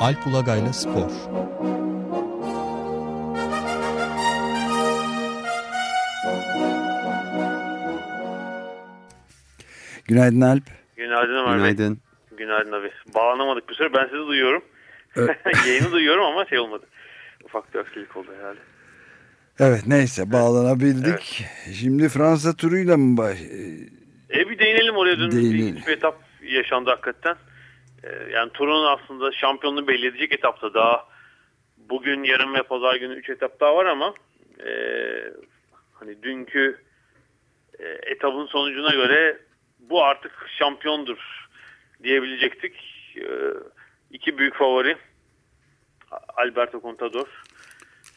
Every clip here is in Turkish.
Alp Ulagay'la Spor Günaydın Alp. Günaydın Ömer Günaydın. Bey. Günaydın abi. Bağlanamadık bir süre. Ben sizi duyuyorum. Yayını duyuyorum ama şey olmadı. Ufak bir aksilik oldu herhalde. Evet neyse bağlanabildik. Şimdi Fransa turuyla mı baş... E bir değinelim oraya dün Değinelim. bir, bir etap yaşandı hakikaten. E, yani turun aslında şampiyonluğu belli edecek etapta daha bugün yarın ve pazar günü 3 etap daha var ama e, hani dünkü e, etapın sonucuna göre bu artık şampiyondur diyebilecektik. E, iki büyük favori Alberto Contador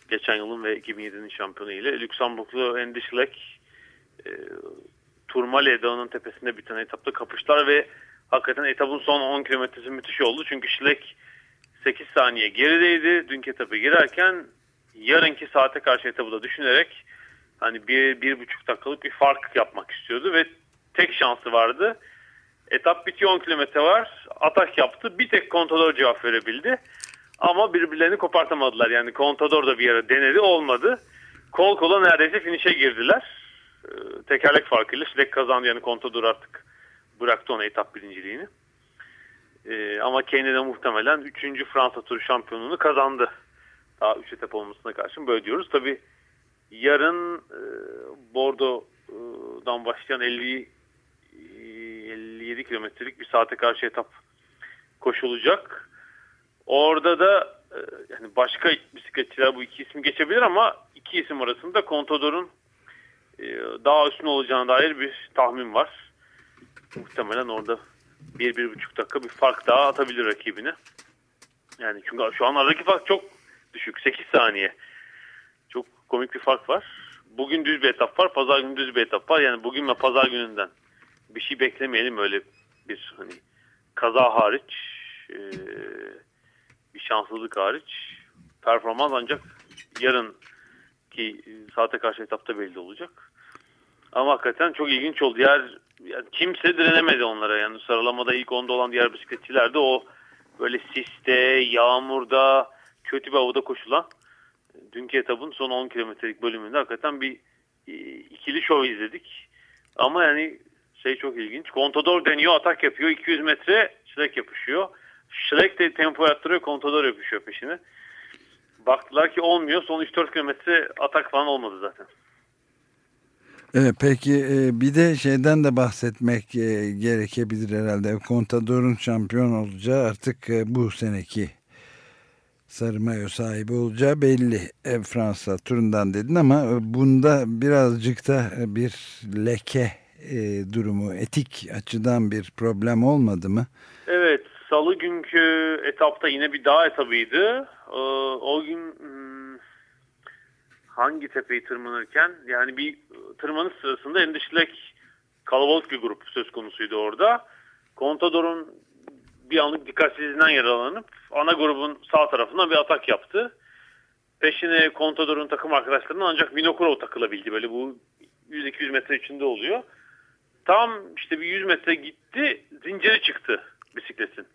geçen yılın ve 2007'nin şampiyonu ile Lüksemburglu Andy Schleck e, Turmale Dağı'nın tepesinde bir tane etapta kapıştılar ve hakikaten etapın son 10 kilometresi müthiş oldu. Çünkü Schleck 8 saniye gerideydi. Dünkü etapı girerken yarınki saate karşı etabı da düşünerek hani bir, bir buçuk dakikalık bir fark yapmak istiyordu ve tek şansı vardı. Etap bitiyor 10 kilometre var. Atak yaptı. Bir tek Contador cevap verebildi. Ama birbirlerini kopartamadılar. Yani Contador da bir yere denedi olmadı. Kol kola neredeyse finişe girdiler. Ee, tekerlek farkıyla Schleck kazandı. Yani Contador artık bıraktı ona etap birinciliğini. Ee, ama kendi de muhtemelen 3. Fransa turu şampiyonluğunu kazandı. Daha 3 etap olmasına karşın böyle diyoruz. Tabi yarın e, Bordeaux'dan başlayan 50 57 kilometrelik bir saate karşı etap koşulacak. Orada da e, yani başka bisikletçiler bu iki isim geçebilir ama iki isim arasında Contador'un e, daha üstün olacağına dair bir tahmin var. Muhtemelen orada bir, bir buçuk dakika bir fark daha atabilir rakibine. Yani çünkü şu an aradaki fark çok düşük. 8 saniye. Çok komik bir fark var. Bugün düz bir etap var. Pazar günü düz bir etap var. Yani bugün ve pazar gününden bir şey beklemeyelim öyle bir hani kaza hariç e, bir şanssızlık hariç performans ancak yarın ki saate karşı etapta belli olacak. Ama hakikaten çok ilginç oldu. Diğer yani kimse direnemedi onlara. Yani sıralamada ilk onda olan diğer bisikletçiler de o böyle siste, yağmurda, kötü bir havada koşulan dünkü etapın son 10 kilometrelik bölümünde hakikaten bir e, ikili şov izledik. Ama yani şey çok ilginç. Contador deniyor, atak yapıyor. 200 metre Schleck yapışıyor. Schleck de tempo attırıyor, Contador yapışıyor peşine. Baktılar ki olmuyor. Son 3-4 kilometre atak falan olmadı zaten. Evet, peki e, bir de şeyden de bahsetmek e, gerekebilir herhalde. Contador'un şampiyon olacağı artık e, bu seneki sarı mayo sahibi olacağı belli. Fransa turundan dedin ama bunda birazcık da bir leke durumu etik açıdan bir problem olmadı mı? Evet salı günkü etapta yine bir dağ etabıydı. O gün hmm, hangi tepeyi tırmanırken yani bir tırmanış sırasında endişlek kalabalık bir grup söz konusuydu orada. Contador'un bir anlık dikkatsizliğinden yaralanıp ana grubun sağ tarafından bir atak yaptı. Peşine Contador'un takım arkadaşlarından ancak Vinokurov takılabildi. Böyle bu 100-200 metre içinde oluyor. Tam işte bir 100 metre gitti zinciri çıktı bisikletin.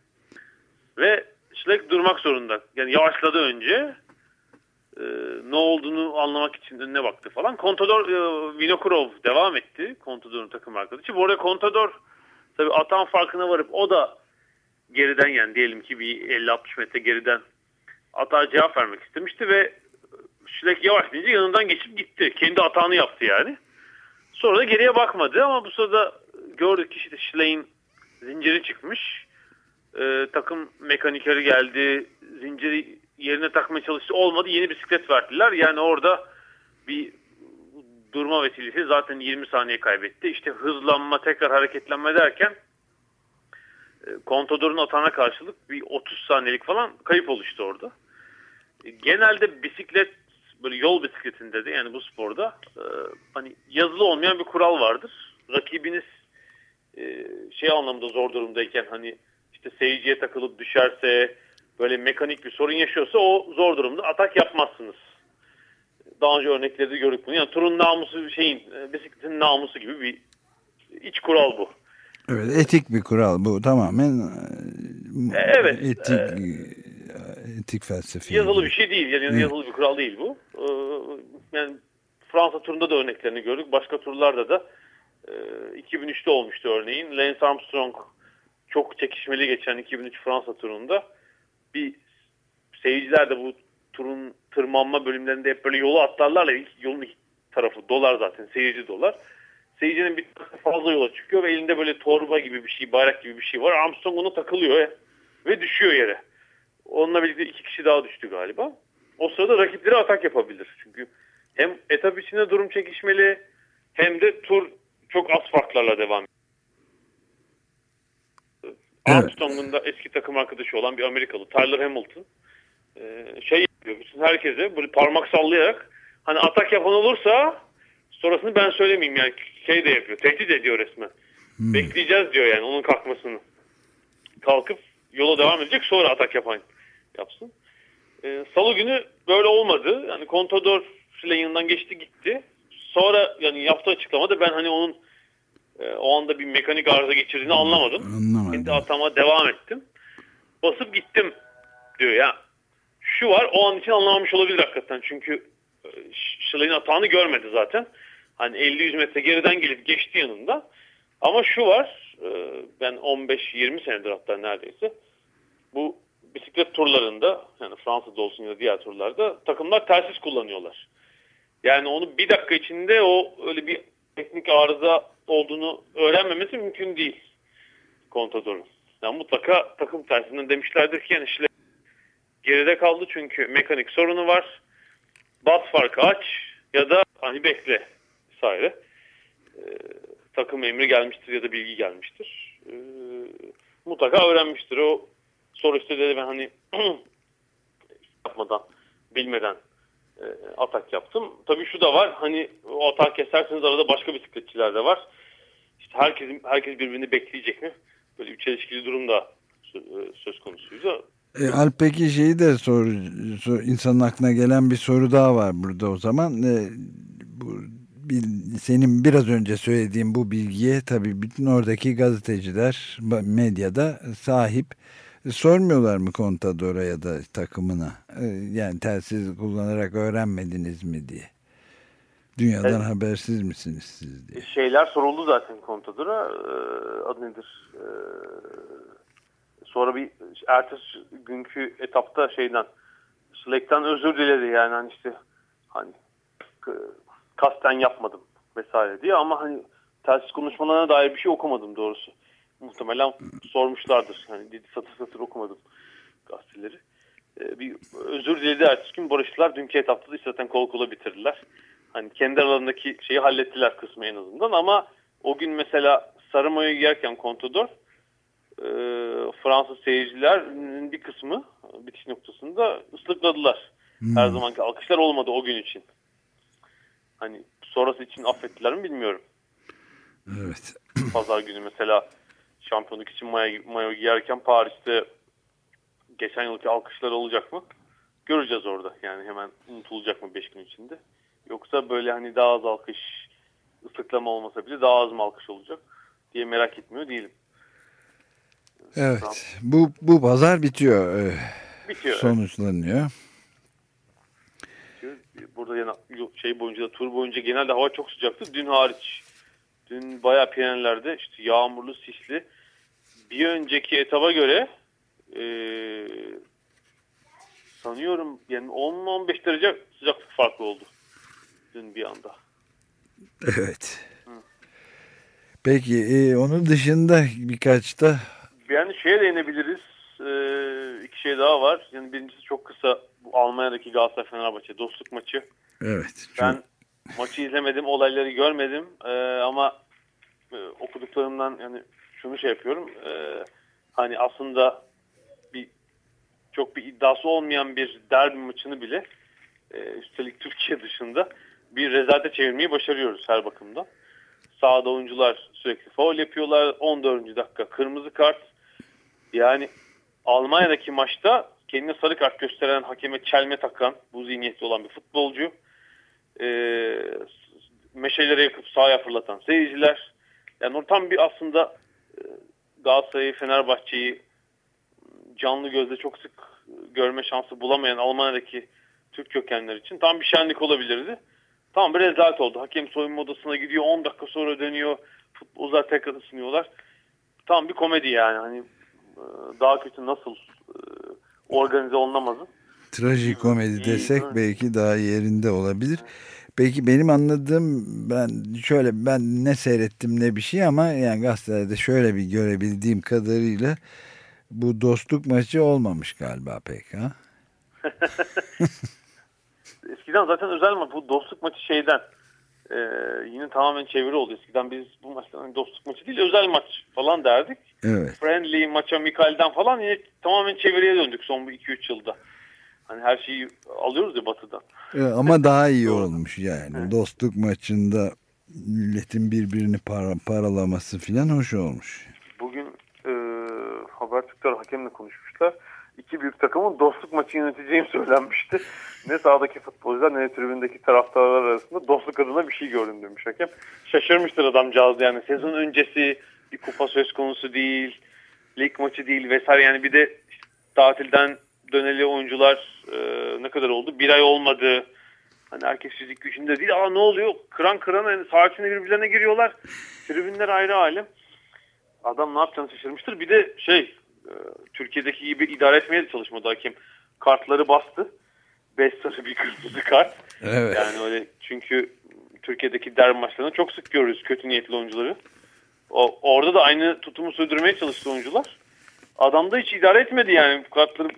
Ve Schleck durmak zorunda. Yani yavaşladı önce. Ee, ne olduğunu anlamak için önüne baktı falan. Contador, e, Vinokurov devam etti. Contador'un takım arkadaşı. Bu arada Contador tabii atan farkına varıp o da geriden yani diyelim ki bir 50-60 metre geriden atağa cevap vermek istemişti ve Schleck yavaş deyince yanından geçip gitti. Kendi atağını yaptı yani. Sonra da geriye bakmadı ama bu sırada gördük ki işte Schleck'in zinciri çıkmış. Ee, takım mekanikeri geldi. Zinciri yerine takmaya çalıştı. Olmadı. Yeni bisiklet verdiler. Yani orada bir durma vesilesi zaten 20 saniye kaybetti. İşte hızlanma, tekrar hareketlenme derken Contador'un atağına karşılık bir 30 saniyelik falan kayıp oluştu orada. Genelde bisiklet böyle yol bisikletinde de yani bu sporda e, hani yazılı olmayan bir kural vardır. Rakibiniz e, şey anlamda zor durumdayken hani işte seyirciye takılıp düşerse böyle mekanik bir sorun yaşıyorsa o zor durumda atak yapmazsınız. Daha önce örnekleri de gördük bunu. Yani turun namusu şeyin bisikletin namusu gibi bir iç kural bu. Evet etik bir kural bu tamamen evet, etik etik felsefe. Yazılı bir şey değil. Yani evet. yazılı bir kural değil bu. Yani Fransa turunda da örneklerini gördük. Başka turlarda da 2003'te e, olmuştu örneğin. Lance Armstrong çok çekişmeli geçen 2003 Fransa turunda bir seyirciler de bu turun tırmanma bölümlerinde hep böyle yolu atlarlarla yolun iki tarafı dolar zaten seyirci dolar. Seyircinin bir fazla yola çıkıyor ve elinde böyle torba gibi bir şey, bayrak gibi bir şey var. Armstrong ona takılıyor ve düşüyor yere. Onunla birlikte iki kişi daha düştü galiba. O sırada rakipleri atak yapabilir. Çünkü hem etap içinde durum çekişmeli hem de tur çok az farklarla devam. Evet. Armstrong'un da eski takım arkadaşı olan bir Amerikalı Tyler Hamilton e, şey yapıyor. Bütün herkese böyle parmak sallayarak hani atak yapan olursa sonrasını ben söylemeyeyim yani şey de yapıyor. Tehdit ediyor resmen. Hmm. Bekleyeceğiz diyor yani onun kalkmasını. Kalkıp yola devam edecek sonra atak yapan yapsın. Ee, Salı günü böyle olmadı. Yani Contador yanından geçti gitti. Sonra yani yaptığı açıklamada ben hani onun e, o anda bir mekanik arıza geçirdiğini anlamadım. Anlamadım. Kendi atama devam ettim. Basıp gittim diyor ya. Şu var o an için anlamamış olabilir hakikaten. Çünkü e, Schiller'in atağını görmedi zaten. Hani 50-100 metre geriden gelip geçti yanında. Ama şu var e, ben 15-20 senedir hatta neredeyse bu bisiklet turlarında yani Fransa'da olsun ya da diğer turlarda takımlar telsiz kullanıyorlar. Yani onu bir dakika içinde o öyle bir teknik arıza olduğunu öğrenmemesi mümkün değil Contador'un. Yani mutlaka takım tersinden demişlerdir ki yani işte geride kaldı çünkü mekanik sorunu var. Bas farkı aç ya da hani bekle vesaire. Ee, takım emri gelmiştir ya da bilgi gelmiştir. Ee, mutlaka öğrenmiştir. O soru istedi ben hani yapmadan bilmeden e, atak yaptım. Tabii şu da var. Hani o atak keserseniz arada başka bisikletçiler de var. İşte herkes herkes birbirini bekleyecek mi? Böyle bir çelişkili durum da e, söz konusuydu. E, Alp peki şeyi de sor, sor, insanın aklına gelen bir soru daha var burada o zaman. E, bu senin biraz önce söylediğin bu bilgiye tabii bütün oradaki gazeteciler medyada sahip sormuyorlar mı Contador'a ya da takımına? E, yani telsiz kullanarak öğrenmediniz mi diye. Dünyadan evet. habersiz misiniz siz diye. Şeyler soruldu zaten Contador'a. E, adı nedir? E, sonra bir ertesi günkü etapta şeyden Slack'tan özür diledi yani hani işte hani kasten yapmadım vesaire diye ama hani telsiz konuşmalarına dair bir şey okumadım doğrusu. Muhtemelen sormuşlardır. Hani dedi satır satır okumadım gazeteleri. Ee, bir özür diledi ertesi gün barıştılar. Dünkü etapta da zaten kol kola bitirdiler. Hani kendi aralarındaki şeyi hallettiler kısmı en azından ama o gün mesela sarı mayo giyerken Contador e, Fransız seyircilerin bir kısmı bitiş noktasında ıslıkladılar. Hmm. Her zamanki alkışlar olmadı o gün için. Hani sonrası için affettiler mi bilmiyorum. Evet. Pazar günü mesela şampiyonluk için mayo, mayo giyerken Paris'te geçen yılki alkışlar olacak mı? Göreceğiz orada. Yani hemen unutulacak mı 5 gün içinde? Yoksa böyle hani daha az alkış ıslıklama olmasa bile daha az mı alkış olacak diye merak etmiyor değilim. Evet. Bu, bu pazar bitiyor. Ee, bitiyor. Sonuçlanıyor. Evet burada yani şey boyunca da tur boyunca genelde hava çok sıcaktı. Dün hariç. Dün bayağı Pirenelerde işte yağmurlu, sisli. Bir önceki etaba göre e, sanıyorum yani 10-15 derece sıcaklık farklı oldu. Dün bir anda. Evet. Hı. Peki e, onun dışında birkaç da yani şeye değinebiliriz. Ee, iki şey daha var. Yani birincisi çok kısa bu Almanya'daki Galatasaray Fenerbahçe dostluk maçı. Evet. Çok... Ben maçı izlemedim, olayları görmedim ee, ama e, okuduklarımdan yani şunu şey yapıyorum. E, hani aslında bir çok bir iddiası olmayan bir derbi maçını bile e, üstelik Türkiye dışında bir rezalete çevirmeyi başarıyoruz her bakımdan. Sağda oyuncular sürekli faul yapıyorlar. 14. dakika kırmızı kart. Yani Almanya'daki maçta kendine sarı kart gösteren hakeme çelme takan bu zihniyeti olan bir futbolcu. E, meşeleri yakıp sahaya fırlatan seyirciler. Yani tam bir aslında e, Galatasaray'ı, Fenerbahçe'yi canlı gözle çok sık görme şansı bulamayan Almanya'daki Türk kökenler için tam bir şenlik olabilirdi. Tam bir rezalet oldu. Hakem soyunma odasına gidiyor 10 dakika sonra dönüyor. Futbolcular tekrar ısınıyorlar. Tam bir komedi yani. Hani e, daha kötü nasıl e, organize olunamazı. Trajikomedi desek belki daha yerinde olabilir. Peki benim anladığım ben şöyle ben ne seyrettim ne bir şey ama yani gazetelerde şöyle bir görebildiğim kadarıyla bu dostluk maçı olmamış galiba pek ha? Eskiden zaten özel maç bu dostluk maçı şeyden e, yine tamamen çeviri oldu. Eskiden biz bu maçtan hani dostluk maçı değil özel maç falan derdik. Evet. Friendly maça Mikal'den falan yine tamamen çeviriye döndük son bu 2-3 yılda. Hani her şeyi alıyoruz ya batıdan. Evet, ama daha iyi olmuş yani. Evet. Dostluk maçında milletin birbirini para, paralaması filan hoş olmuş. Bugün e, Habertürk'ler hakemle konuşmuşlar. İki büyük takımın dostluk maçı yöneteceğim söylenmişti. ne sahadaki futbolcular ne tribündeki taraftarlar arasında dostluk adına bir şey gördüm demiş hakem. Şaşırmıştır adamcağız yani. Sezon öncesi bir kupa söz konusu değil. Lig maçı değil vesaire yani bir de tatilden döneli oyuncular e, ne kadar oldu? Bir ay olmadı. Hani herkes fizik gücünde değil. Aa ne oluyor? Kıran kıran yani içinde birbirlerine giriyorlar. Tribünler ayrı alem. Adam ne yapacağını şaşırmıştır. Bir de şey e, Türkiye'deki gibi idare etmeye de çalışmadı hakem. Kartları bastı. 5 sarı bir kırmızı kart. Evet. Yani öyle çünkü Türkiye'deki derbi maçlarında çok sık görürüz kötü niyetli oyuncuları. O, orada da aynı tutumu sürdürmeye çalıştı oyuncular. Adam da hiç idare etmedi yani. Kartları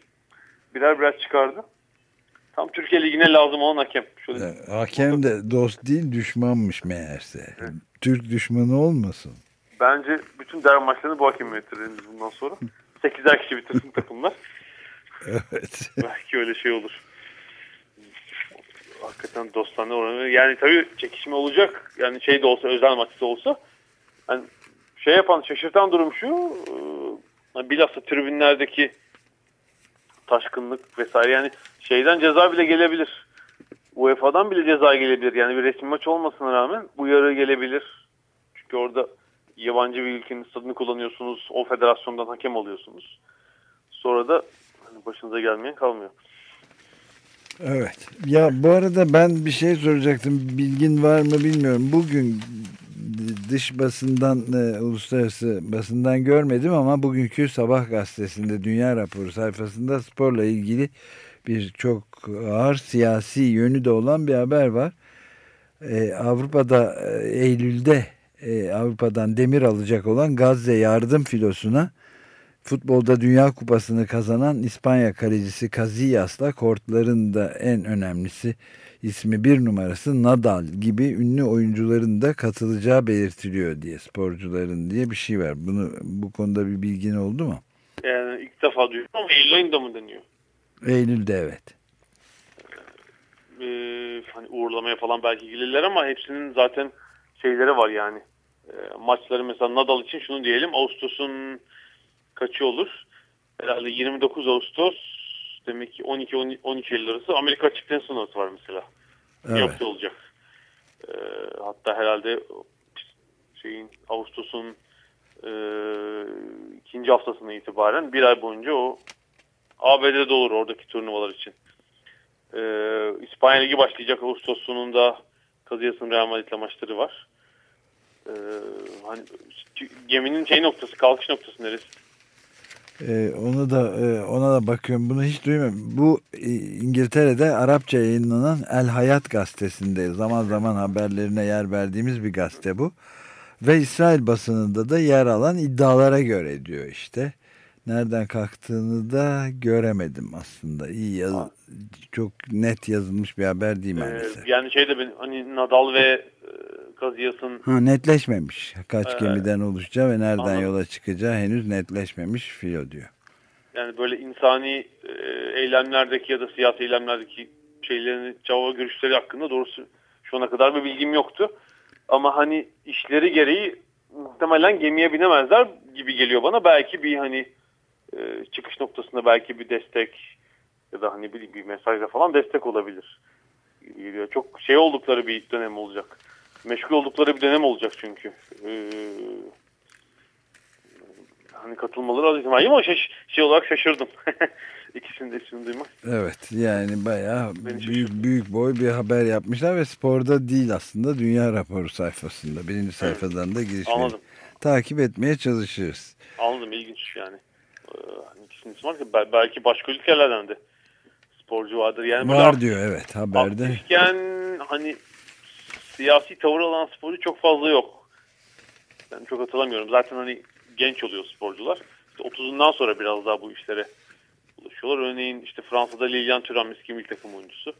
birer birer çıkardı. Tam Türkiye Ligi'ne lazım olan hakem. Şöyle evet, hakem de dost değil düşmanmış meğerse. Evet. Türk düşmanı olmasın. Bence bütün derbi maçlarını bu hakem yönetiririz bundan sonra. 8'er kişi bitirsin takımlar. evet. Belki öyle şey olur. Hakikaten dostane oranı. Yani tabii çekişme olacak. Yani şey de olsa özel maçta olsa. Yani şey yapan şaşırtan durum şu. Bilhassa tribünlerdeki taşkınlık vesaire yani şeyden ceza bile gelebilir. UEFA'dan bile ceza gelebilir. Yani bir resim maç olmasına rağmen bu yarı gelebilir. Çünkü orada yabancı bir ülkenin stadını kullanıyorsunuz. O federasyondan hakem alıyorsunuz. Sonra da hani başınıza gelmeyen kalmıyor. Evet. Ya bu arada ben bir şey soracaktım. Bilgin var mı bilmiyorum. Bugün dış basından, e, uluslararası basından görmedim ama bugünkü Sabah gazetesinde Dünya Raporu sayfasında sporla ilgili bir çok ağır siyasi yönü de olan bir haber var. Ee, Avrupa'da e, Eylül'de e, Avrupa'dan demir alacak olan Gazze yardım filosuna futbolda Dünya Kupası'nı kazanan İspanya kalecisi Casillas'la kortların da en önemlisi ismi bir numarası Nadal gibi ünlü oyuncuların da katılacağı belirtiliyor diye sporcuların diye bir şey var. Bunu bu konuda bir bilgin oldu mu? Yani ilk defa duydum ama Eylül ayında mı deniyor? Eylül'de evet. Ee, hani uğurlamaya falan belki gelirler ama hepsinin zaten şeyleri var yani. E, maçları mesela Nadal için şunu diyelim Ağustos'un kaçı olur? Herhalde 29 Ağustos demek ki 12-13 Eylül arası Amerika açık sınavı var mesela. Evet. Yaptı olacak. E, hatta herhalde şeyin Ağustos'un e, ikinci haftasına itibaren bir ay boyunca o ABD'de olur oradaki turnuvalar için. E, İspanya Ligi başlayacak Ağustos sonunda Kazıyas'ın Real Madrid'le maçları var. E, hani geminin şey noktası, kalkış noktası neresi? Ee, onu da e, ona da bakıyorum. Bunu hiç duymuyorum. Bu e, İngiltere'de Arapça yayınlanan El Hayat gazetesinde zaman zaman haberlerine yer verdiğimiz bir gazete bu. Ve İsrail basınında da yer alan iddialara göre diyor işte. Nereden kalktığını da göremedim aslında. İyi yaz, çok net yazılmış bir haber değil maalesef. Ee, yani şeyde ben hani Nadal ve Kaziyas'ın... Ha, netleşmemiş. Kaç ee, gemiden oluşacağı ve nereden anladım. yola çıkacağı henüz netleşmemiş filo diyor. Yani böyle insani e, eylemlerdeki ya da siyasi eylemlerdeki şeylerin cevap görüşleri hakkında doğrusu şu ana kadar bir bilgim yoktu. Ama hani işleri gereği muhtemelen gemiye binemezler gibi geliyor bana. Belki bir hani e, çıkış noktasında belki bir destek ya da hani bir, bir mesajla falan destek olabilir. Çok şey oldukları bir dönem olacak meşgul oldukları bir dönem olacak çünkü. Ee, hani katılmaları az ihtimal ama şey, şey olarak şaşırdım. İkisini de ismini duymak. Evet yani bayağı büyük, büyük boy bir haber yapmışlar ve sporda değil aslında dünya raporu sayfasında. Birinci sayfadan da giriş Anladım. Takip etmeye çalışırız. Anladım ilginç yani. Ee, ikisinin ismi var ki belki başka ülkelerden de sporcu vardır. Yani var diyor evet haberde. Aktifken hani siyasi tavır alan sporcu çok fazla yok. Ben çok hatırlamıyorum. Zaten hani genç oluyor sporcular. İşte 30'undan sonra biraz daha bu işlere ulaşıyorlar. Örneğin işte Fransa'da Lilian Thuram eski milli takım oyuncusu.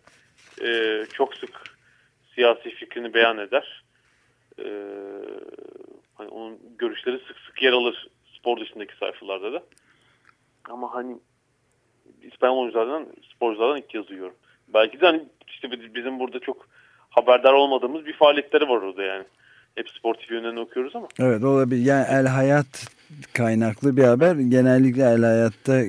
Ee, çok sık siyasi fikrini beyan eder. Ee, hani onun görüşleri sık sık yer alır spor dışındaki sayfalarda da. Ama hani İspanyol oyunculardan, sporculardan ilk yazıyorum. Belki de hani işte bizim burada çok haberdar olmadığımız bir faaliyetleri var orada yani. Hep sportif yönden okuyoruz ama. Evet olabilir. Yani El Hayat kaynaklı bir haber. Genellikle El Hayat'ta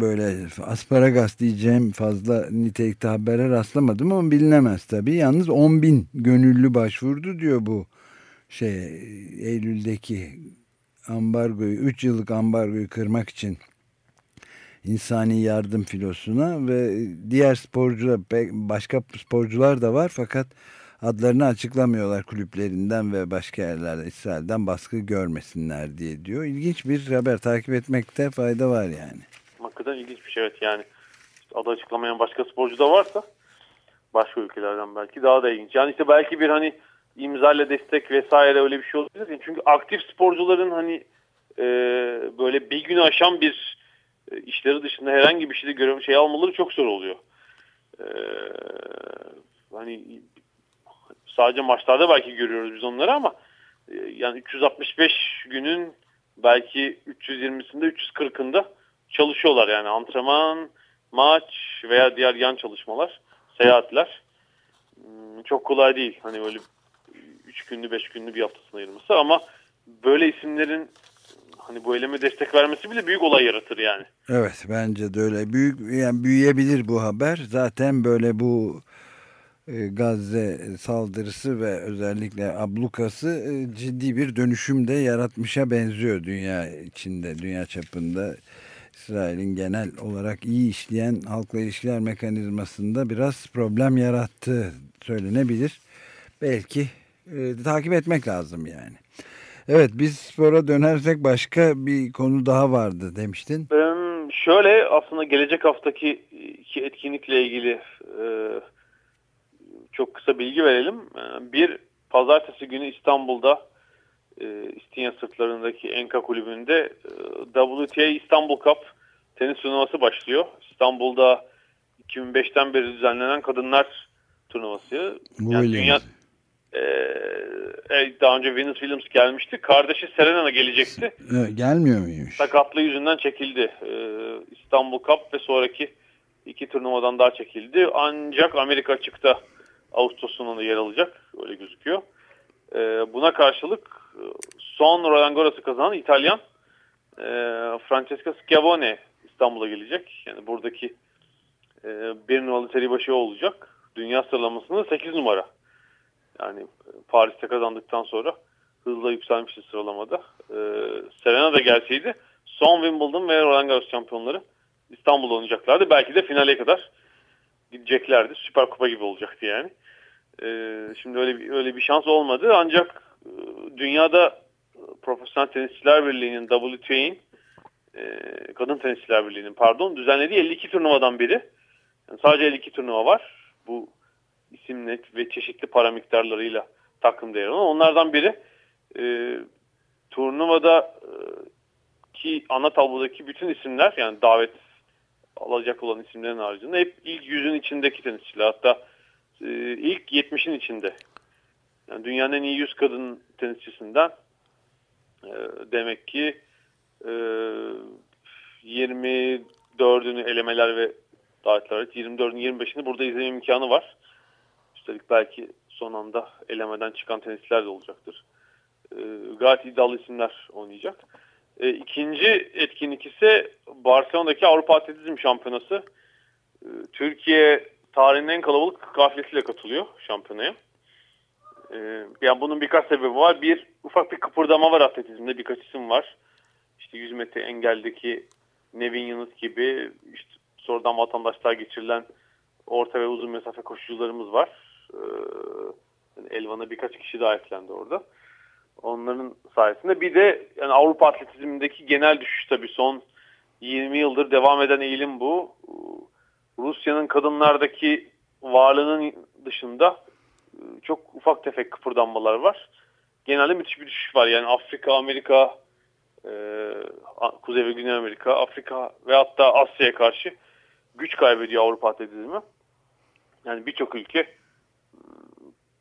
böyle asparagas diyeceğim fazla nitelikte habere rastlamadım ama bilinemez tabii. Yalnız 10 bin gönüllü başvurdu diyor bu şey Eylül'deki ambargoyu 3 yıllık ambargoyu kırmak için insani yardım filosuna ve diğer sporcular başka sporcular da var fakat adlarını açıklamıyorlar kulüplerinden ve başka yerlerde İsrail'den baskı görmesinler diye diyor. İlginç bir haber takip etmekte fayda var yani. Hakikaten ilginç bir şey evet yani adı açıklamayan başka sporcu da varsa başka ülkelerden belki daha da ilginç. Yani işte belki bir hani imzayla destek vesaire öyle bir şey olabilir. Çünkü aktif sporcuların hani e, böyle bir günü aşan bir e, işleri dışında herhangi bir şeyde görev şey almaları çok zor oluyor. E, hani sadece maçlarda belki görüyoruz biz onları ama e, yani 365 günün belki 320'sinde 340'ında çalışıyorlar yani antrenman, maç veya diğer yan çalışmalar, seyahatler hmm, çok kolay değil. Hani öyle 3 günlü 5 günlü bir haftasına ayırması ama böyle isimlerin hani bu eyleme destek vermesi bile büyük olay yaratır yani. Evet bence de öyle. Büyük yani büyüyebilir bu haber. Zaten böyle bu e, Gazze saldırısı ve özellikle ablukası e, ciddi bir dönüşüm de yaratmışa benziyor dünya içinde, dünya çapında. İsrail'in genel olarak iyi işleyen halkla ilişkiler mekanizmasında biraz problem yarattı söylenebilir. Belki e, takip etmek lazım yani. Evet biz spora dönersek başka bir konu daha vardı demiştin. şöyle aslında gelecek haftaki iki etkinlikle ilgili e, çok kısa bilgi verelim. E, bir pazartesi günü İstanbul'da e, İstinye sırtlarındaki Enka kulübünde e, WTA İstanbul Cup tenis turnuvası başlıyor. İstanbul'da 2005'ten beri düzenlenen kadınlar turnuvası. Yani dünya, e, daha önce Venus Williams gelmişti. Kardeşi Serena gelecekti. Gelmiyor muymuş? Sakatlığı yüzünden çekildi. E, İstanbul Cup ve sonraki iki turnuvadan daha çekildi. Ancak Amerika açıkta Ağustos sonunda yer alacak. Öyle gözüküyor. E, buna karşılık e, son Roland Garros'u kazanan İtalyan e, Francesca Schiavone İstanbul'a gelecek. Yani buradaki e, bir numaralı seri başı olacak. Dünya sıralamasında 8 numara. Yani e, Paris'te kazandıktan sonra hızla yükselmişti sıralamada. Ee, Serena da gelseydi son Wimbledon ve Roland Garros şampiyonları İstanbul'da oynayacaklardı. Belki de finale kadar gideceklerdi. Süper Kupa gibi olacaktı yani. Ee, şimdi öyle bir, öyle bir şans olmadı. Ancak e, dünyada Profesyonel Tenisçiler Birliği'nin WTA'in e, Kadın Tenisçiler Birliği'nin pardon düzenlediği 52 turnuvadan biri. Yani sadece 52 turnuva var. Bu isimle ve çeşitli para miktarlarıyla takımda yer alan. Onlardan biri e, turnuvada e, ki ana tablodaki bütün isimler yani davet alacak olan isimlerin haricinde hep ilk yüzün içindeki tenisçiler. Hatta e, ilk 70'in içinde. Yani dünyanın en iyi 100 kadın tenisçisinden e, demek ki e, 24'ünü elemeler ve davetler 24'ün 25'ini burada izleme imkanı var. Üstelik belki son anda elemeden çıkan tenisçiler de olacaktır. E, gayet iddialı isimler oynayacak. E, ikinci etkinlik ise Barcelona'daki Avrupa Atletizm Şampiyonası. E, Türkiye tarihinin en kalabalık kafilesiyle katılıyor şampiyonaya. E, yani bunun birkaç sebebi var. Bir, ufak bir kıpırdama var atletizmde. Birkaç isim var. işte 100 metre engeldeki Nevin Yunus gibi işte sonradan vatandaşlar geçirilen orta ve uzun mesafe koşucularımız var. Ee, Elvan'a birkaç kişi daha eklendi orada. Onların sayesinde bir de yani Avrupa atletizmindeki genel düşüş tabii son 20 yıldır devam eden eğilim bu. Rusya'nın kadınlardaki varlığının dışında e, çok ufak tefek kıpırdanmalar var. Genelde müthiş bir düşüş var. Yani Afrika, Amerika, e, Kuzey ve Güney Amerika, Afrika ve hatta Asya'ya karşı güç kaybediyor Avrupa atletizmi. Yani birçok ülke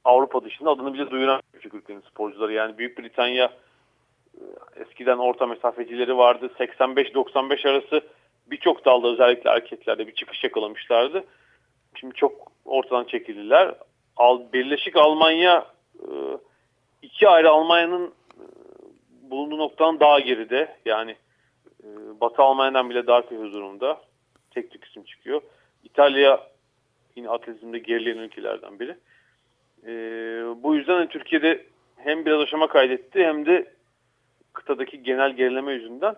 Avrupa dışında adını bile duyuran küçük ülkenin sporcuları. Yani Büyük Britanya e, eskiden orta mesafecileri vardı. 85-95 arası birçok dalda özellikle erkeklerde bir çıkış yakalamışlardı. Şimdi çok ortadan çekildiler. Birleşik Almanya e, iki ayrı Almanya'nın e, bulunduğu noktadan daha geride. Yani Batı Almanya'dan bile daha kötü durumda. Tek tük isim çıkıyor. İtalya yine atletizmde gerileyen ülkelerden biri. E, bu yüzden Türkiye'de hem biraz aşama kaydetti hem de kıtadaki genel gerileme yüzünden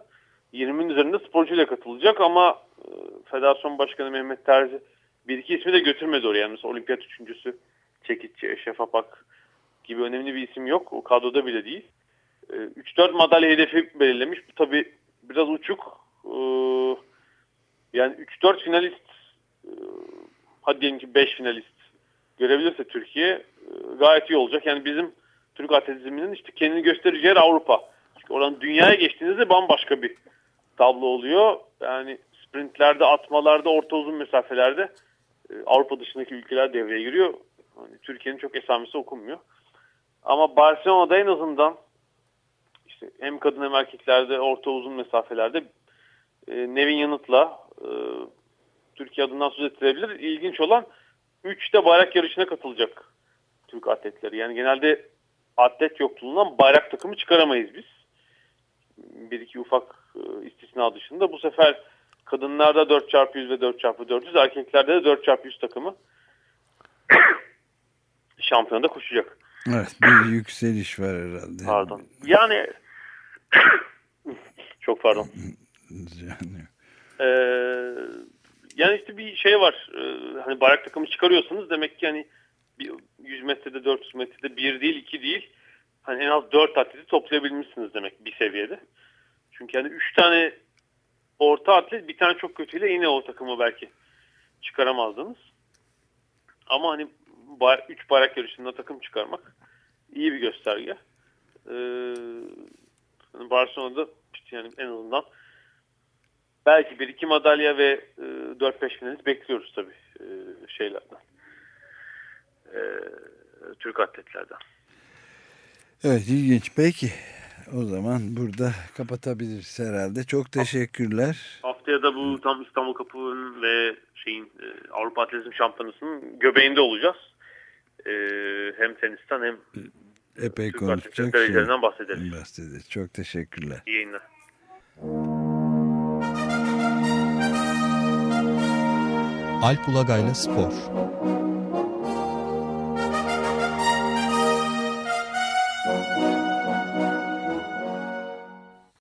20'nin üzerinde sporcuyla katılacak ama e, Federasyon Başkanı Mehmet Terzi bir iki ismi de götürmedi oraya. Yani mesela olimpiyat üçüncüsü Çekitçi, Eşref Apak gibi önemli bir isim yok. O kadroda bile değil. E, 3-4 madalya hedefi belirlemiş. Bu tabi biraz uçuk. E, yani 3-4 finalist hadi diyelim ki 5 finalist görebilirse Türkiye gayet iyi olacak. Yani bizim Türk atletizminin işte kendini göstereceği yer Avrupa. Çünkü oradan dünyaya geçtiğinizde bambaşka bir tablo oluyor. Yani sprintlerde, atmalarda, orta uzun mesafelerde e, Avrupa dışındaki ülkeler devreye giriyor. Yani Türkiye'nin çok esamesi okunmuyor. Ama Barcelona'da en azından işte hem kadın hem erkeklerde orta uzun mesafelerde e, Nevin Yanıt'la e, Türkiye adından söz ettirebilir. İlginç olan 3'te bayrak yarışına katılacak Türk atletleri. Yani genelde atlet yokluğundan bayrak takımı çıkaramayız biz. Bir iki ufak e, istisna dışında. Bu sefer kadınlarda 4x100 ve 4x400, erkeklerde de 4x100 takımı şampiyonada koşacak. Evet bir yükseliş var herhalde. Pardon. Yani çok pardon. Yani. Ee, yani işte bir şey var. Ee, hani bayrak takımı çıkarıyorsanız demek ki hani 100 metrede 400 metrede bir değil iki değil. Hani en az 4 atleti toplayabilmişsiniz demek bir seviyede. Çünkü hani 3 tane orta atlet bir tane çok kötüyle yine o takımı belki çıkaramazdınız. Ama hani 3 bayrak yarışında takım çıkarmak iyi bir gösterge. Ee, hani Barcelona'da işte yani en azından belki bir iki madalya ve e, 4-5 finalist bekliyoruz tabii e, şeylerden. E, Türk atletlerden. Evet ilginç. Peki o zaman burada kapatabiliriz herhalde. Çok teşekkürler. Haftaya da bu tam İstanbul Kapı'nın ve şeyin e, Avrupa Atletizm Şampiyonası'nın göbeğinde olacağız. E, hem tenisten hem Epey Türk konuşacak şey bahsederiz. bahsederiz. Çok teşekkürler. İyi yayınlar. Alp Ulagay'la Spor